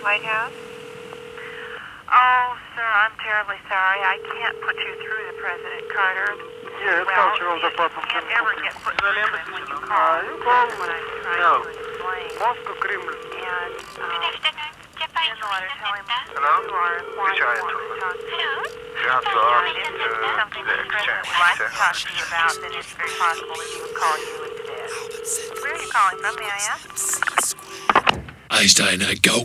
White House? Oh, sir, I'm terribly sorry. I can't put you through to President Carter. Yes, well, cultural you department. can't ever get put through to him when you call. Ah, you call That's what I'm trying No. to explain. Moscow Kremlin. And, Good um, afternoon. Japan in the letter, tell him Hello? who you are and why you eye want to talk to you. Hello. Chances You know, are if it's uh, something the the President exchange would like to talk to you about, then it's very possible that he would call you instead. Where are you calling from, may I ask? Einstein, go